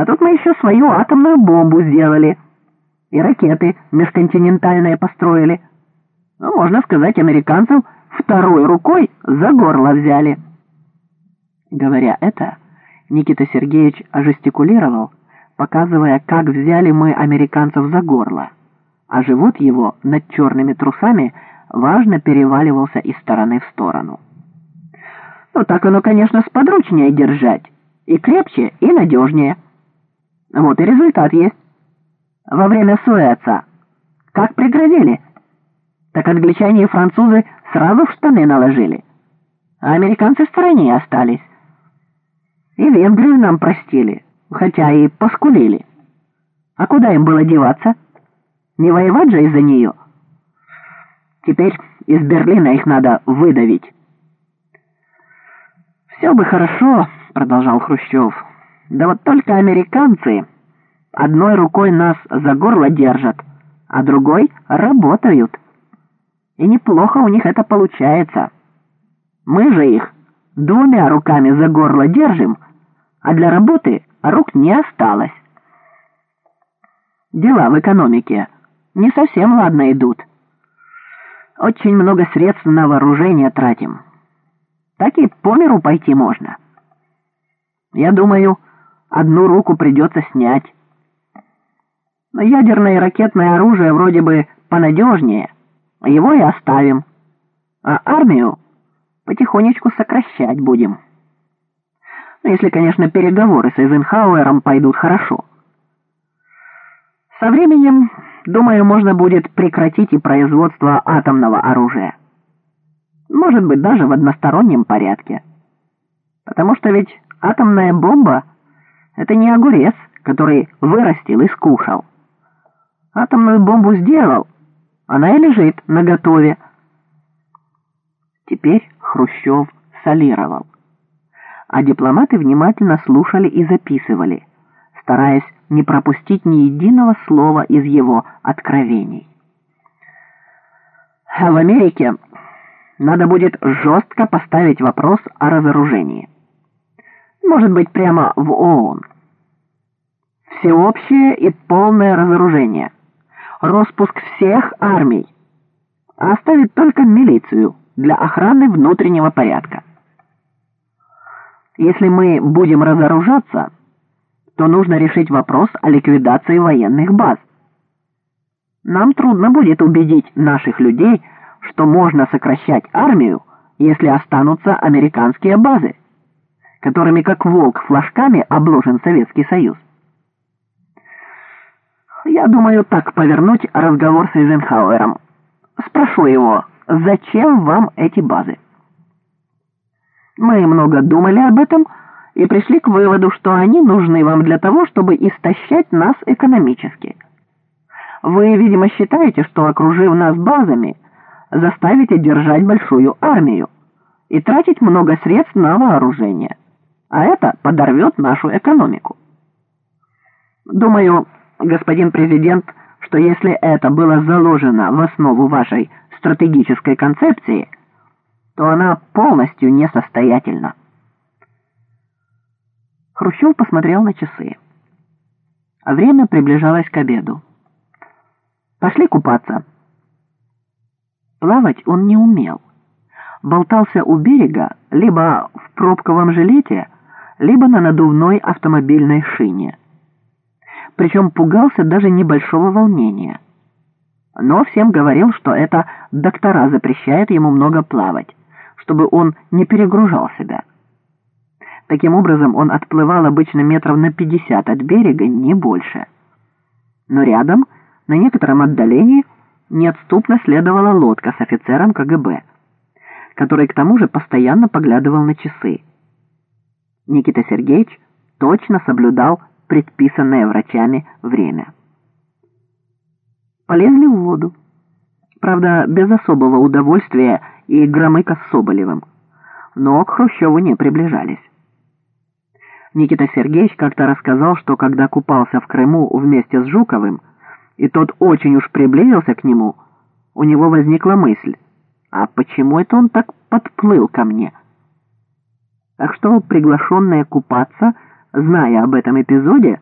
А тут мы еще свою атомную бомбу сделали. И ракеты межконтинентальные построили. Ну, можно сказать, американцев второй рукой за горло взяли. Говоря это, Никита Сергеевич ожестикулировал, показывая, как взяли мы американцев за горло, а живот его над черными трусами важно переваливался из стороны в сторону. Ну, так оно, конечно, сподручнее держать. И крепче, и надежнее. Вот и результат есть. Во время Суэца. Как пригрозили? Так англичане и французы сразу в штаны наложили. А американцы в стороне остались. И Венгрию нам простили, хотя и поскулили. А куда им было деваться? Не воевать же из-за нее. Теперь из Берлина их надо выдавить. «Все бы хорошо», — продолжал Хрущев. «Да вот только американцы одной рукой нас за горло держат, а другой работают. И неплохо у них это получается. Мы же их двумя руками за горло держим, а для работы рук не осталось. Дела в экономике не совсем ладно идут. Очень много средств на вооружение тратим» так и по миру пойти можно. Я думаю, одну руку придется снять. Но ядерное и ракетное оружие вроде бы понадежнее, его и оставим. А армию потихонечку сокращать будем. Ну, если, конечно, переговоры с Эйзенхауэром пойдут хорошо. Со временем, думаю, можно будет прекратить и производство атомного оружия. Может быть, даже в одностороннем порядке. Потому что ведь атомная бомба — это не огурец, который вырастил и скушал. Атомную бомбу сделал, она и лежит наготове. Теперь Хрущев солировал. А дипломаты внимательно слушали и записывали, стараясь не пропустить ни единого слова из его откровений. А в Америке надо будет жестко поставить вопрос о разоружении. Может быть, прямо в ООН. Всеобщее и полное разоружение. Роспуск всех армий. Оставить только милицию для охраны внутреннего порядка. Если мы будем разоружаться, то нужно решить вопрос о ликвидации военных баз. Нам трудно будет убедить наших людей, что можно сокращать армию, если останутся американские базы, которыми как волк флажками обложен Советский Союз. Я думаю так повернуть разговор с Эйзенхауэром. Спрошу его, зачем вам эти базы? Мы много думали об этом и пришли к выводу, что они нужны вам для того, чтобы истощать нас экономически. Вы, видимо, считаете, что, окружив нас базами, заставить одержать большую армию и тратить много средств на вооружение, а это подорвет нашу экономику. Думаю, господин президент, что если это было заложено в основу вашей стратегической концепции, то она полностью несостоятельна. Хрущев посмотрел на часы. Время приближалось к обеду. «Пошли купаться», Плавать он не умел. Болтался у берега либо в пробковом жилете, либо на надувной автомобильной шине. Причем пугался даже небольшого волнения. Но всем говорил, что это доктора запрещают ему много плавать, чтобы он не перегружал себя. Таким образом, он отплывал обычно метров на 50 от берега, не больше. Но рядом, на некотором отдалении, неотступно следовала лодка с офицером КГБ, который к тому же постоянно поглядывал на часы. Никита Сергеевич точно соблюдал предписанное врачами время. Полезли в воду. Правда, без особого удовольствия и Громыка с Соболевым. Но к Хрущеву не приближались. Никита Сергеевич как-то рассказал, что когда купался в Крыму вместе с Жуковым, и тот очень уж приблизился к нему, у него возникла мысль, а почему это он так подплыл ко мне? Так что приглашенные купаться, зная об этом эпизоде,